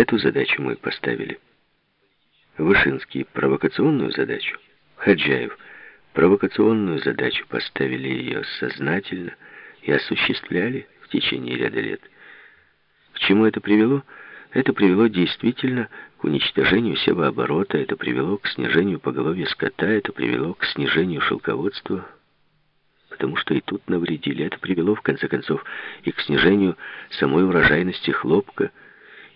Эту задачу мы поставили. Вышинский — провокационную задачу. Хаджаев — провокационную задачу поставили ее сознательно и осуществляли в течение ряда лет. К чему это привело? Это привело действительно к уничтожению себооборота, это привело к снижению поголовья скота, это привело к снижению шелководства, потому что и тут навредили. Это привело, в конце концов, и к снижению самой урожайности хлопка,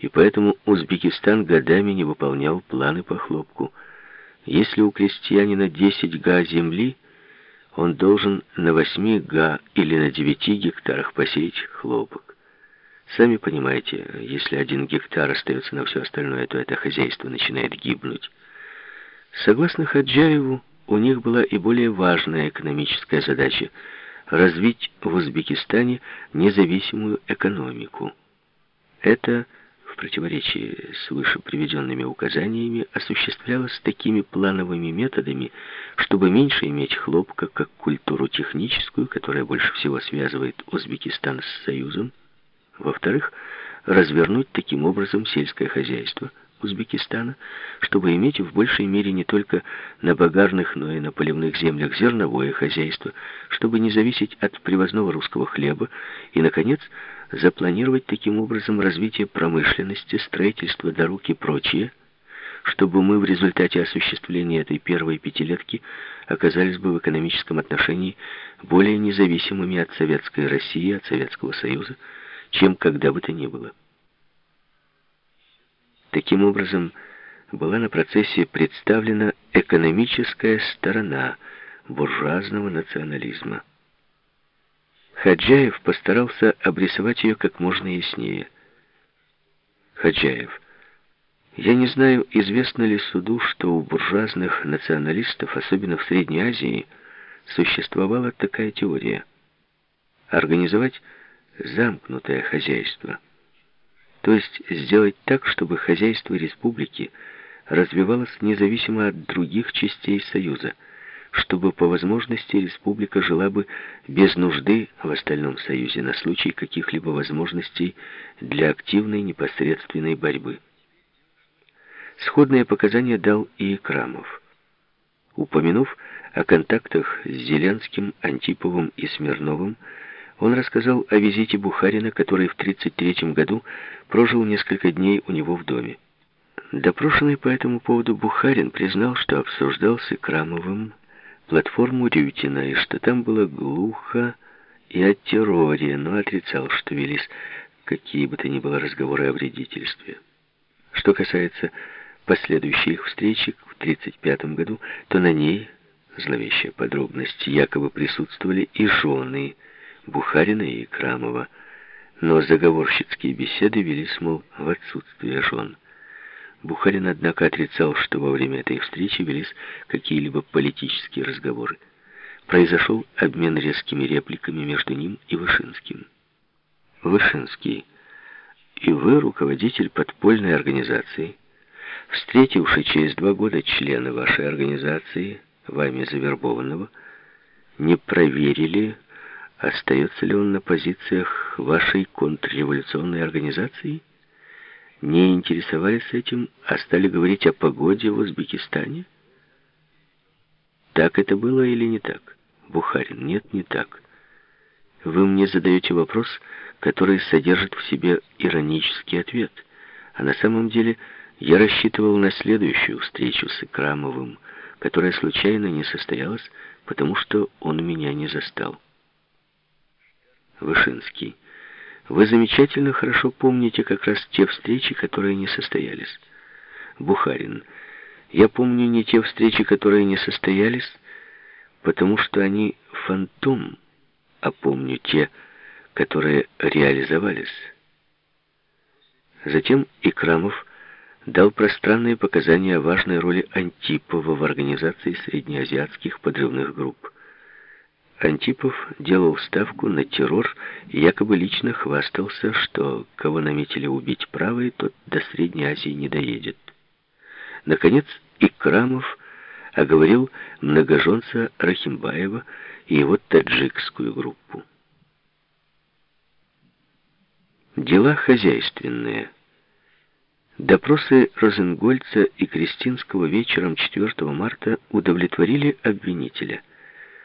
и поэтому Узбекистан годами не выполнял планы по хлопку. Если у крестьянина 10 га земли, он должен на 8 га или на 9 гектарах посеять хлопок. Сами понимаете, если один гектар остается на все остальное, то это хозяйство начинает гибнуть. Согласно Хаджаеву, у них была и более важная экономическая задача – развить в Узбекистане независимую экономику. Это – в противоречии с выше приведенными указаниями, осуществлялось такими плановыми методами, чтобы меньше иметь хлопка как культуру техническую, которая больше всего связывает Узбекистан с Союзом, во-вторых, развернуть таким образом сельское хозяйство Узбекистана, чтобы иметь в большей мере не только на багарных, но и на поливных землях зерновое хозяйство, чтобы не зависеть от привозного русского хлеба и, наконец, запланировать таким образом развитие промышленности, строительства дорог и прочее, чтобы мы в результате осуществления этой первой пятилетки оказались бы в экономическом отношении более независимыми от Советской России, от Советского Союза, чем когда бы то ни было. Таким образом, была на процессе представлена экономическая сторона буржуазного национализма. Хаджаев постарался обрисовать ее как можно яснее. Хаджаев. Я не знаю, известно ли суду, что у буржуазных националистов, особенно в Средней Азии, существовала такая теория. Организовать замкнутое хозяйство. То есть сделать так, чтобы хозяйство республики развивалось независимо от других частей Союза – чтобы по возможности республика жила бы без нужды в остальном союзе на случай каких-либо возможностей для активной непосредственной борьбы. Сходные показания дал и Крамов. Упомянув о контактах с Зеленским, Антиповым и Смирновым, он рассказал о визите Бухарина, который в 1933 году прожил несколько дней у него в доме. Допрошенный по этому поводу Бухарин признал, что обсуждал с Икрамовым платформу Рютина, и что там было глухо и о терроре, но отрицал, что велись какие бы то ни было разговоры о вредительстве. Что касается последующей их встречи в 1935 году, то на ней, зловещая подробность, якобы присутствовали и жены Бухарина и Крамова, но заговорщицкие беседы велись, мол, в отсутствие жен. Бухарин, однако, отрицал, что во время этой встречи велись какие-либо политические разговоры. Произошел обмен резкими репликами между ним и Вышинским. Вышинский, и вы, руководитель подпольной организации, встретивший через два года члена вашей организации, вами завербованного, не проверили, остается ли он на позициях вашей контрреволюционной организации? не интересовались этим, а стали говорить о погоде в Узбекистане? Так это было или не так? Бухарин, нет, не так. Вы мне задаете вопрос, который содержит в себе иронический ответ. А на самом деле я рассчитывал на следующую встречу с Икрамовым, которая случайно не состоялась, потому что он меня не застал. Вышинский. Вы замечательно хорошо помните как раз те встречи, которые не состоялись. Бухарин. Я помню не те встречи, которые не состоялись, потому что они фантом, а помню те, которые реализовались. Затем Икрамов дал пространные показания о важной роли Антипова в организации среднеазиатских подрывных групп. Антипов делал ставку на террор и якобы лично хвастался, что кого наметили убить правые, тот до Средней Азии не доедет. Наконец, Икрамов оговорил многоженца Рахимбаева и его таджикскую группу. Дела хозяйственные. Допросы Розенгольца и Кристинского вечером 4 марта удовлетворили обвинителя –